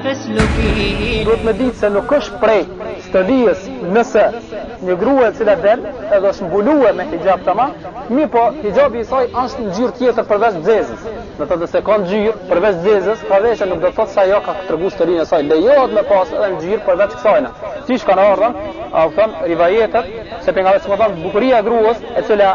Duhet me ditë se nuk është prej stolisë nëse një grua e cila del edhe është mbulue me hijab tamam, mirëpo hijabi i saj është në ngjyrë tjetër përveç të zezës. Do të thotë se ka ngjyrë përveç të zezës, ka veshë nuk do të thotë se ajo ka tregu stolinë e saj. Lejohet me pas edhe ngjyrë përveç kësajna. Siç kanë ardhë, a u thënë rivajetet, se pejgamberi me thënë bukuria e gruas e cila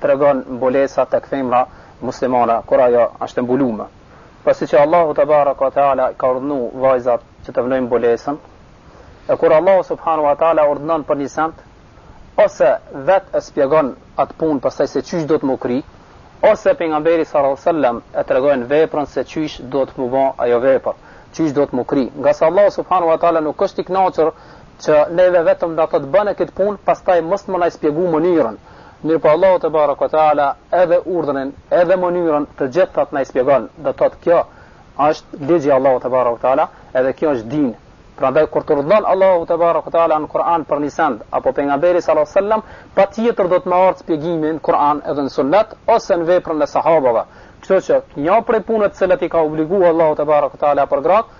tregon mbulesa tek femra muslimane kur ajo është e mbulume pasi që Allahu tebareke ve teala i ka urdhnu vajzat që të vnojnë mbulesën e kur Allahu subhanahu wa teala urdhnon për një send ose vet e spjegon atë punë pastaj se qysh duhet me kry ose pejgamberi sallallahu alaihi wasallam e tregojnë veprën se qysh duhet me bë ajo vepër, qysh duhet me kry. Ngase Allahu subhanahu wa taala nuk është i kënaqur që neve vetëm na thotë bëne këtë punë, pastaj mos me na shpjegu mënyrën. Mirëpo Allahu tebareke ve teala edhe urdhërin edhe mënyrën të gjitha na i spjegon, do të thotë ky është ligji i Allahut tebareke ve teala, edhe ky është din. Prandaj kur të urdhëron Allahu tebareke ve teala në Kur'an për një send apo pejgamberi sallallahu alaihi wasallam, patjetër duhet me ardh shpjegimi në Kur'an edhe në Sunnet ose në veprën e sahabeve. Kështu që një prej punëve të cilat i ka obligu Allahu tebareke ve teala për gratë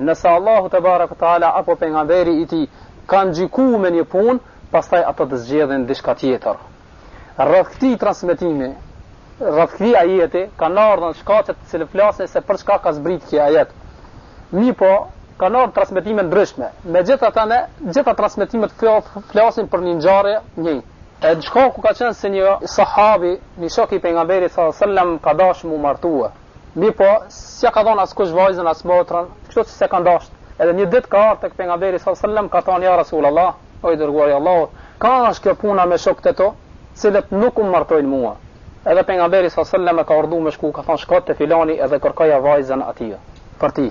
Nëse Allahu tebareke ve teala apo pejgamberi i tij kanë gjyku me një punë, pastaj ata të zgjedhin diçka tjetër. Rreth këtij transmetimi, rreth këtij ajeti kanë ardhur shkaqe të cilat flasin se për çka ka zbrit ky ajet. Mirpo, kanë ardhur transmetime të ndryshme. Megjithatë, të gjitha transmetimet flasin për një ngjarje një. E shkaku ka qenë se një sahabi, një shok i pejgamberit sallallahu alajhi wasallam ka dashur m'u martu. Mirëpo, s'ia ka dhënë askush vajzën as motrën, kështu që s'e kanë dashtë. Edhe një ditë ka ardh tek pejgamberi sallallâhu alejhi ve sellem, ka thënë, Ja Rasulallah, o i Dërguari i Allahut, çka është kjo puna me shokët e tu, të cilët nuk më martojnë mua. Edhe pejgamberi sallallâhu alejhi ve sellem e ka urdhnu me shku, ka thënë, Shko te filani edhe kërkoja vajzën atij, për ty.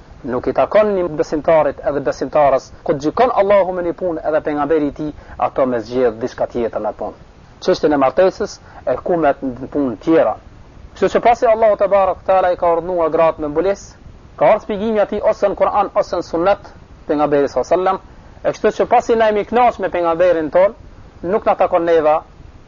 Nuk i takon një besimtarit edhe besimtares kur të gjykon Allahu me një punë edhe pejgamberi i tij ata me zgjedh diçka tjetër në punë çështjen e martesës e ku mbet në punë tjera kështu që pasi Allahu tebareke ve teala i ka urdhënuar gratë me mbulesë ka ardhur shpjegimi i atij ose në Kur'an ose në Sunnet pejgamberi alejhi selam e kështu që pasi na jemi kënaq me pejgamberin ton nuk na takon neva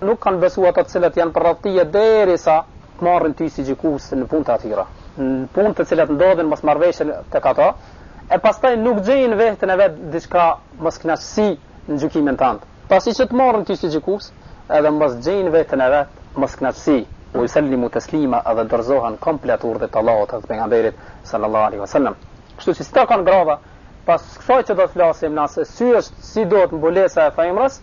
Nuk kanë besu ata të cilët janë përreth teje derisa të marrin ty si gjykus në punët e atyre, në punët të cilat ndodhin mosmarrëveshje tek ata, e pastaj nuk gjejnë n'vehten e vet diçka moskënaqësi në gjykimin tënd. Pasi që të marrin ty si gjykus, edhe mos gjejnë n'vehten e vet moskënaqësi, ue yusellimu teslima edhe dorëzohen komplet urdhit të Allahut edhe të Pejgamberit sallallahu alejhi wasallam. Kështu që s'i takon grave, pas kësaj që do të flasim na se si është, si duhet mbulesa e femrës,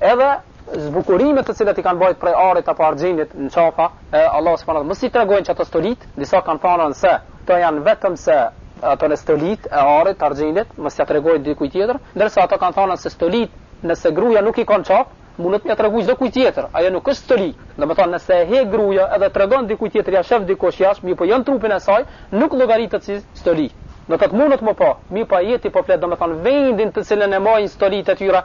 Edhe zbukurimet të cilat i kanë bajt prej arit apo argjendit në qafë, e Allah subhanehu po thotë, mos i tregojnë që ato stolit, disa kanë thanën se, të janë vetëm se ato në stolit e arit, të argjendit, mos ja tregojnë dikujt tjetër, ndërsa ato kanë thanën se stolit, nëse gruja nuk i kanë qafë, mundet m'ja tregu çdo kujt tjetër, ajo nuk është stoli. Domethënë nëse e hek gruaja edhe tregon dikujt tjetër ja shef dikush jashtë, mirëpo jo n'trupin e saj, nuk llogaritet si stoli. Do të thotë mundet me pa, mirëpo ajeti po flet domethënë vendin të cilën e majnë stolit e tyra,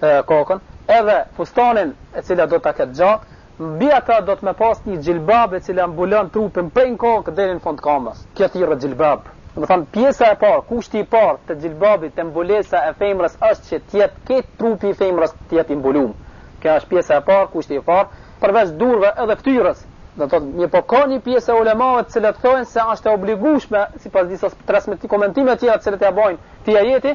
kokën, edhe fustanin e cila do ta ketë gjatë, mbi atë do të me pas një xhilbab e cila mbulon trupin prej në kokë deri në fund të kamës. Kjo thirret xhilbab. Do të thotë pjesa e parë, kushti i parë te xhilbabi te mbulesa e femrës është që të jetë krejt trupi i femrës të jetë i mbulum. Kjo është pjesa e parë, kushti i parë, përveç durve edhe fytyrës. Do të thotë mirëpo ka një pjesë e ulemave të cilët thonë se është e obligueshme sipas disa transmeti komentime të tjera të cilat ja bojnë këtij ajeti,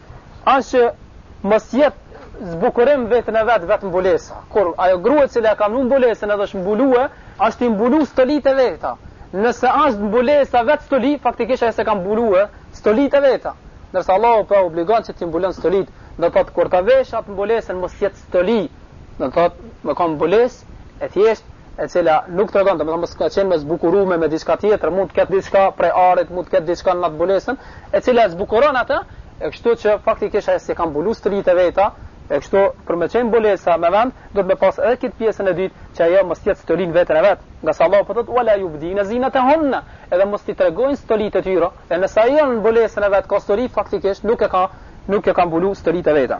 Asht që mos jet zbukurim në veten e vet vet mbulesa. Kur ajo grua e cila ka vnu mbulesën edhe është mbulue, është i mbulu stolit e veta. Nëse është mbulesa vet stoli, faktikisht ajo s'e ka mbulue stolit e veta. Ndërsa Allahu po obligon që t'i mbulon stolit, do thot kur ta vesh atë mbulesën mos jet Stoli, do të thotë, me kan mbulesë e thjeshtë, e cila nuk tregon, domethënë mos ka qenë me zbukurime me diçka tjetër, mund të ketë diçka prej arit, mund të ketë diçka në atë mbulesën, e cila e zbukuron atë, e kështu që faktikisht ajo s'e ka mbuluar stolitë e veta, e kështu për me qenë mbulesa me vend, do të me pas edhe këtë pjesën e dytë që ajo mos jetë stoli në veten e vet. Ngase Allahu po thotë wala yubdina zinatahunna, edhe mos t'i tregojnë stolitë e tyre, e nëse ajo në mbulesën e vet ka stoli faktikisht nuk e ka nuk e ka mbuluar stolitë e veta.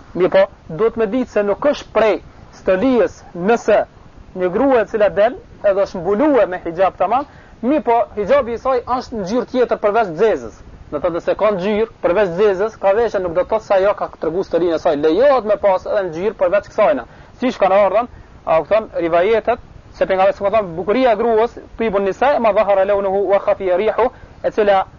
Mirëpo, duhet me ditë se nuk është prej stolijës nëse një grua e cila del edhe është mbulue me hixhab tamam, mirëpo hixhabi i saj është ngjyrë tjetër përveç zezës. Do të thotë nëse ka ngjyrë përveç zezës, ka veshë nuk do të thotë se ajo ka tregu stolinë e saj. Lejohet me pas edhe ngjyrë përveç kësajna. Siç kanë ardhën, do të thotë, rivajetet se pejgamberi sa ka thënë bukuria e gruas, tibun nisa ma dhahara launuhu wa khafiya rihu, e cila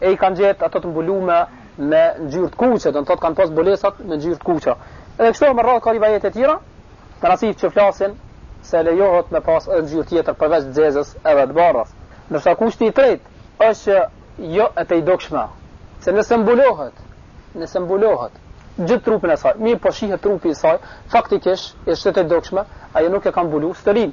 E i kanë gjetë ato të mbulume me ngjyrë të kuqe, do të thotë kanë pas mbulesat me ngjyrë të kuqe. Edhe kështu me radhë ka rivajete të tjera, të tabiinve që flasin se lejohet me pas edhe ngjyrë tjetër përveç të zezës edhe të bardhës. Ndërsa kushti i tretë është që jo e tejdukshme, se nëse mbulohet, nëse mbulohet gjithë trupin e saj, mirëpo shihet trupi i saj, faktikisht është e tejdukshme, ajo nuk e ka mbuluar stolinë.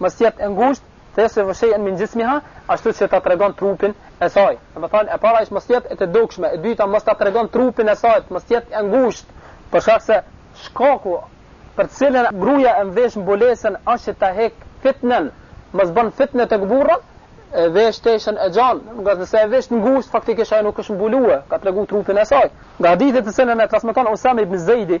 mos jetë e ngushtë, fe jesif shej'en min jismiha, ashtu që ta tregon trupin e saj. Domethënë, e para është mos jetë e tejdukshme, e dyta mos ta tregon trupin e saj, mos jetë e ngushtë, për shkak se shkaku për të cilën gruaja e mvesh mbulesën është që ta hek fitnen, mos bën fitne tek burra, e vesh teshën e gjan, ngase nëse e vesh ngushtë faktikisht ajo nuk është mbuluar, ka tregu trupin e saj. Nga hadithi të cilën e transmeton Usame ibn Zeidi,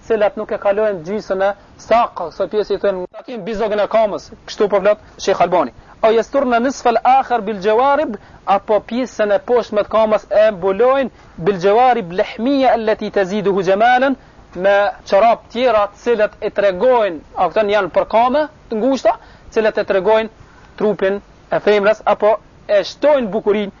të cilat nuk e kalojnë gjysën e saqit, kësaj pjese i thonë, takëm bi zogun e kamës, kështu po flet Shejh Albani, Au yasturna nisf al akhar bil jawarib, apo pjesën e poshtme të kamës e mbulojnë bil jawarib lehmia allati taziduhu jamalan, me çorap tjera të cilët e tregojnë, a kupton, janë për kame të ngushta, të cilat e tregojnë trupin e femrës apo e shtojnë bukurinë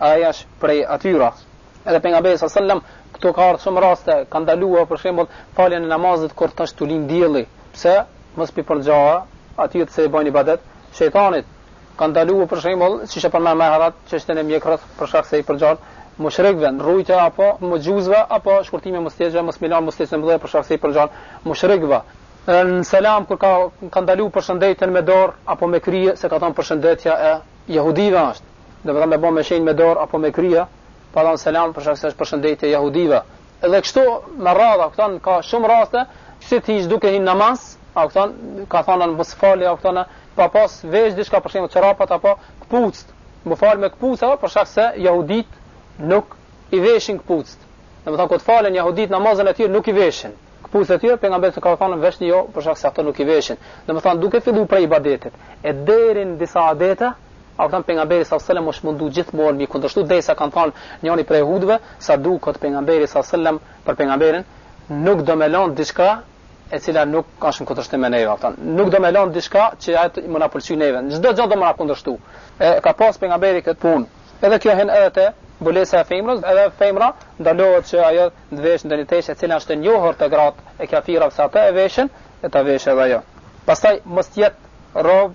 Ai është prej atyra. Edhe pejgamberi alejhi selam këtu ka ardhur shumë raste, ka ndaluar për shembull faljen e namazit kur tash tu lind dielli. Pse? Mos po i përngjan atyre se i bëjnë ibadet shejtanit. Ka ndaluar për shembull, siç e përmend më herët, çështën e mjekrrës për shkak se i përngjan mushrikëve, rrujtja apo mexhusëve apo shkurtimi i mustaqeve, mos me i lan mustaqe të mëdha për shkak se i përngjan mushrikëve. Në selam kur ka ka ndaluar përshëndetjen me dorë apo me krye se ka thënë përshëndetja e jehudive është. do të thotë me bë me shenjë me dorë apo me krye, pa dhënë selam për shkak se është përshëndetje jehudive. Edhe kështu me radhë, a kupton ka shumë raste si ti duke hi në namaz, a kupton ka thonë mos me u falë, a kupton pa pas vesh diçka për shembull çorapat apo këpucë, me u fal me këpucë për shkak se jehudit nuk i veshin këpucë. Do të thotë kur falen jehudit namazën e tyre nuk i veshin këpucët e tyre, pejgamberi ka thonë veshni ju për shkak se ata nuk i veshin. Do të thotë duke filluar prej ibadetit e deri në disa adeta A kupton pejgamberi sallallahu alejhi wasallam është mundu gjithmonë me i kundërshtu derisa kanë thanë njëri prej jehudive sa duket pejgamberi sallallahu alejhi wasallam për pejgamberin nuk do me lënë diçka e cila nuk ka shumë kundërshtim me neve thonë nuk do me lënë diçka që ajo me na pëlqy neve çdo gjë do me na kundërshtu e ka pas pejgamberi këtë punë edhe kjo hen edhe te bulesa e femrës edhe femra ndalohet që ajo të vesh ndonjë tesh e cila është e njohur te gratë e kafirave se ato e veshin e ta vesh edhe ajo pastaj mos jet rrob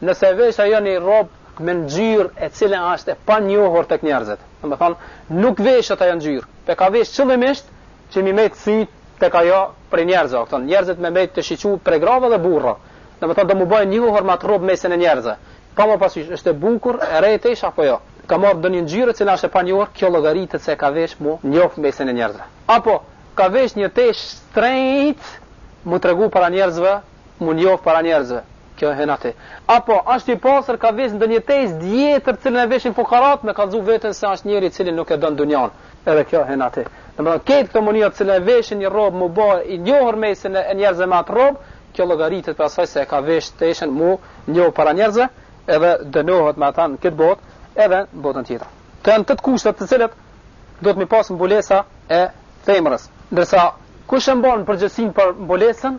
nëse vesh ajo një rrob me ngjyrë e cila është e panjohur tek njerëzit. Do të thotë, nuk veshet ajo ngjyrë, po e ka vesh qëllimisht që me i mbet sytë tek ajo prej njerëzve, do thotë, njerëzit me mbet tu shiqu prej grave dhe burrave. Do të thotë, do mu bë e njohur me atë rrob mesin e njerëzve. Pa marrë parasysh, është e bukur, e shtrejtë është apo jo? Ka marrë ndonjë ngjyrë që është e panjohur, kjo llogaritet se ka vesh mu njoh mesin e njerëzve. Apo ka vesh një tesh shtrejt mu tregu para njerëzve Mu njoh para njerëzve. Kjo hen aty. Apo, asht i pasur ka vesh ndonjë tesh t'vjetër të cilën e veshin fukarat me kallzu veten se asht njeri i cili nuk e don dunjan. Edhe kjo hen aty. Domethënë këtë këto mënyrë të cilën e veshin një rrobë mu ba i njohur mesin e njerëzve me atë rrobë, kjo llogaritet prej asaj se e ka vesh teshen mu njoh para njerëzve edhe dënohet me ata në këtë botë edhe në botën tjetër. Këto janë tetë kushte të cilët duhet me i pas mbulesa e femrës. Ndërsa kush e mban përgjegjësinë për mbulesën,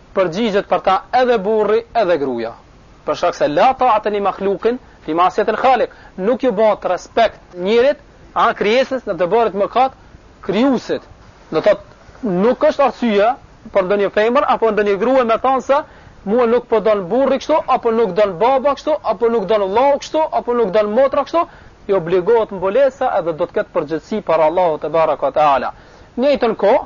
përgjigjet për ta edhe burri edhe gruaja, për shkak se la ta'ate li makhluk fi ma'sijatil khalik, nuk ju bëhet respekt njerit, a krijesës në të bërit mëkat krijuesit. Do të thotë, nuk është arsye për ndonjë femër apo ndonjë grua me thon se mua nuk po don burri kështu, apo nuk don baba kështu, apo nuk don vllau kështu, apo nuk don motra kështu, i obligohet mbulesa edhe do të ketë përgjegjësi para Allahut tebareke ue teala. Në njëjtën kohë,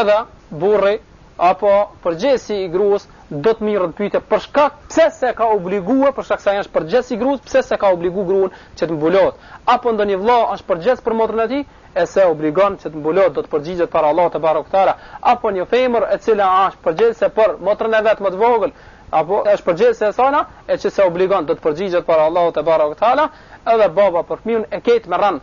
edhe burri apo përgjegjësi i gruas do të mirret n'pytje për shkak pse s'e ka obligue për shkak se ai është përgjegjës i gruas pse s'e ka obligue gruan që të mbulohet apo ndonjë vëlla është përgjegjës për motrën e tij e s'e obligon që të mbulohet do të përgjigjet para Allahut tebareke ue teala apo një femër e cila është përgjegjëse për motrën e vet më të vogël apo është përgjegjëse e sajna e që s'e obligon do të përgjigjet para Allahut tebareke ue teala edhe baba për fëmijën e kejt me ren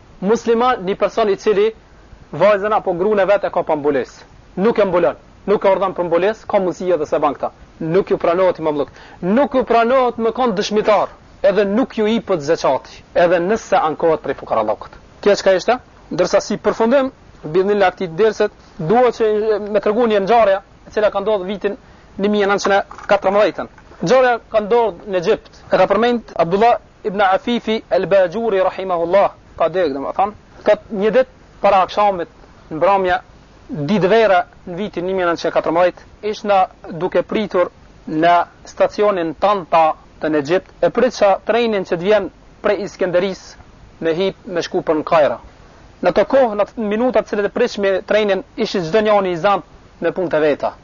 Musliman një person i cili vajzën apo grunë e vet e ka pa mbulesë. Nuk e mbulon, nuk e urdhon për mbulesë, ka mundësi edhe s'e bën këtë. Nuk ju pranohet imamllëk. Nuk ju pranohet me kon dëshmitar, edhe nuk ju ipet zeqati, edhe nëse ankohet prej fukarallëkut. Kjo çka ishte? Ndërsa si përfundim biznillah këtij dersit, dua që me tregu një ngjarje e cila ka ndodhur vitin një mijë e nëntëqind e katërmbëdhjetë. Ngjarja ka ndodhur në Egjipt. E ka përmend Abdullah Ibn Afifi El-Bajuri rahimahullah, ka degë domethënë, thotë një ditë para akshamit mbrëmje ditë vere në vitin një mijë e nëntëqind e katërmbëdhjetë, ishna duke pritur në stacionin Tanta në Egjipt, e pritsha trenin që të vjen prej Iskenderisë me hip me shku për në Kajro. Në atë kohë, në minutat në të cilat e pritshim trenin, ishte çdo njani i zantë me punët e veta.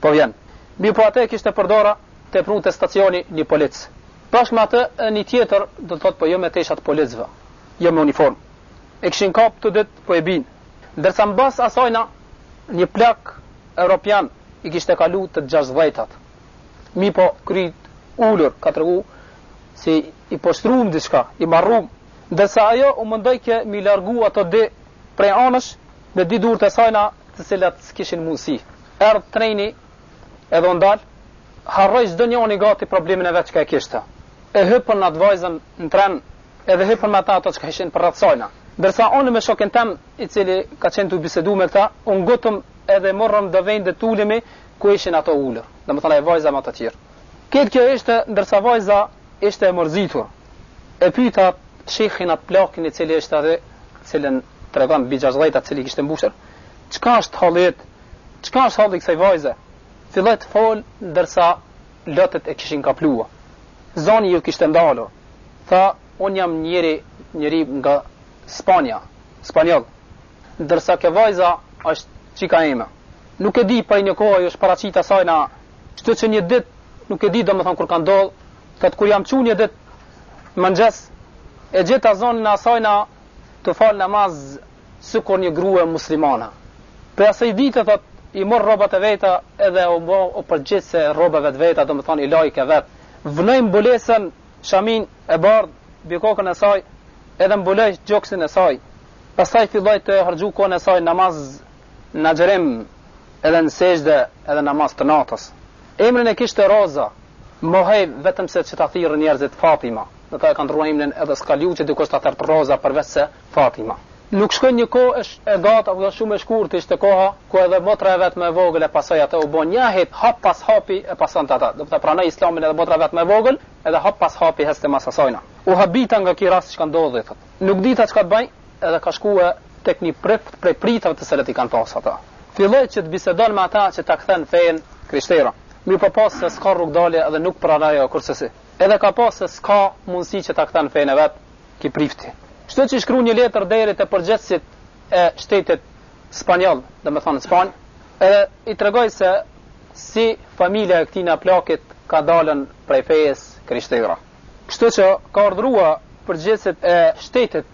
Po vjen. Mirëpo atë e kishte për dore t'e prun te stacioni një polic. Bashkë me atë edhe një tjetër, do të thotë po jo me tesha të policëve, jo me uniformë. E kishin kapë të dy po e bijnë. Ndërsa mbas asajna një plak europian i kishte kalu të gjashtëdhjetat. Mirëpo kryt ulur tregojke si i poshtrum diçka, i marrum. Ndërsa ajo u mundojke m'i largu ata dy prej anësh me dy durt e sajna të cilat s'kishin mundësi. Erdh treni edhe u ndal, harroi çdo njoni gati problemin e vet çka e kishte. E hypën atë vajzën në tren edhe hypën me ta ata çka ishin përreth sajna. Ndërsa unë me shokin tem, i cili ka qenë tu bisedu me ta, u ngutëm edhe morrëm do vende t'ulemi ku ishin ata ulur. Domethënë ajo vajza me ata tjerë. Kejt kjo ishte ndërsa vajza ishte e mërzitur. E pyeta shejkhin atë plakin i cili ishte aty, cilën Tregon Bixhasdhejta cili kishte mbushur Çka është halli yt? Çka është halli i kësaj vajze? Filloi të folë ndërsa lotët e kishin kaplua. Zani ju kishte ndalur. Tha, unë jam njeri njeri nga Spanja, spanjoll. Ndërsa kjo vajza është çika ime. Nuk e di prej një kohë ajo është paraqit asajna. Kështu që një ditë nuk e di domethënë kur ka ndodhur, thotë kur jam çu një ditë mëngjes e gjeta zonjën e asajna tu falë namaz sikur një grua muslimane. Prej asaj dite thotë i morr rrobat e veta edhe u bë u përgjigj se rrobave të veta domethënë i lajke vet. Vnoi mbulesën, shaminë e bardhë mbi kokën e saj edhe mbuloi gjoksin e saj. Pastaj filloi të harxhon kohën e saj namaz në agjërim edhe në sejdë edhe namaz të natës. Emrin e kishte Roza. Mundohej vetëm se që ta thirrën njerëzit Fatima, do thotë e ka ndrrua emnin edhe s'ka leju që dikush ta therret Roza përveç se Fatima. Nuk shkoi një kohë e gatë apo shumë e shkurtë ishte koha ku edhe motra e vet më e vogël e pasoi atë u bë njëjtë hap pas hapi e pasonte atë do thotë pranoi islamin edhe motra e vet më e vogël edhe hap pas hapi hecte mas asajna u habita nga ky rast çka ndodhi thotë nuk dita çka të bëj edhe ka shkue tek një prift prej priftëve të cilët i kanë pas ata Filloi që të bisedon me ata që ta kthen në fenë krishtere. Mirëpo pa se s'ka rrugëdalje dhe nuk pranoi ajo kurrsesi. Edhe ka pa se s'ka mundësi që ta kthen në fenë e vet, ky prifti. Kështu që i shkru një letër deri te përgjegjësit e shtetit spanjoll, domethënë në Spanjë, edhe i tregoi se si familja e këtijna plakit ka dalën prej fesë krishtere. Kështu që ka urdhërua përgjegjësit e shtetit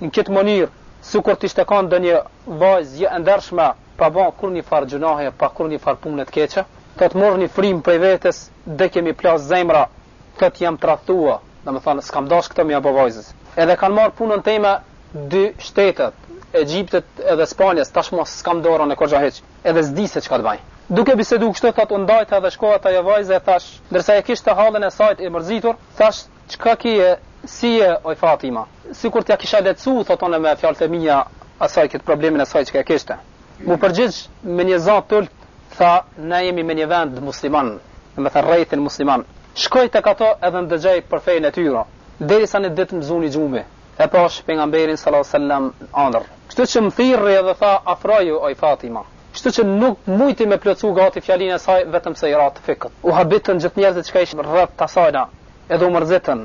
Në këtë mënyrë, sikur të ishte qenë ndonjë vajzë jo e ndershme, pa ba kurrnjëfarë gjunahi e pa kurrnjëfarë pune të keqe, thotë morri frymë prej vetes, desh me m'plasë zemra, thotë jam tradhtua, domethënë s'kam dashtë këtë m'ia ba vajzës. Edhe kanë marrë punën teme dy shtetet, Egjiptit edhe Spanjës, tashmë s'kam n'dorën teme kurrgja hiç, edhe s'di se çka të baj. Duke bisedu kështu, thotë u ndajta dhe shkova te ajo vajza e thashë, ndërsa e kishte hallin e sajt e mërzitur, thashë çka ke, si je oj Fatima? Sikur t'ia kisha lehtësu, thotë unë me fjalët e mia, asaj këtë problemin e saj që e kishte. M'u përgjigj me një zë t'ulët, tha, Ne jemi në një vend musliman, domethënë rrethin musliman. Shkoj tek ato edhe ndëgjoj për fenë e tyre. Derisa një ditë më zuni gjumi. E pashë pejgamberin sallallahu alejhi ve sellem n'andërr. Kështu që më thirri dhe tha, Afroju, oj Fatima. Kështu që nuk mujti me plotësu gati fjalinë e saj vetëm se i ra të fikut. U habitën gjithë njerëzit që ishin rreth asajna, edhe u mërzitën.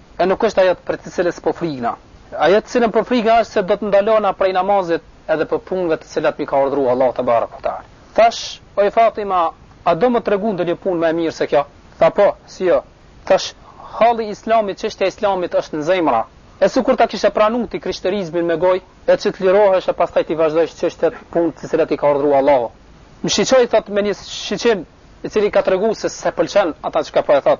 E nuk është ajo prej të cilës po frikna. Ajo të cilën po frikna është se do të ndalona prej namazit edhe prej punëve të cilat na i ka urdhëruar Allahu te barek ve teala. Thash, Oj Fatima, a do më tregon ndonjë punë më e mirë se kjo? Tha, Po, si jo? Thash, Halli i Islamit, çështja e Islamit është në zemra. E sikur ta kishe pranuar ti krishterizmin me gojë, e që të lirohesh e pastaj t'i vazhdojsh çështjet, punët të cilat i ka urdhëruar Allahu. Më shiqoi thot me një shiqim i cili ka treguar se s'e pëlqen ata që ka po e thot.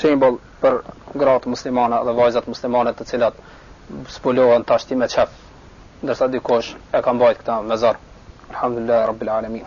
Shembull për gratë muslimane dhe vajzat muslimane të cilat zbulohen tashti me qef, ndërsa dikush e ka mbajt këta me zor. Elhamdulillahi Rabbil Alamiin.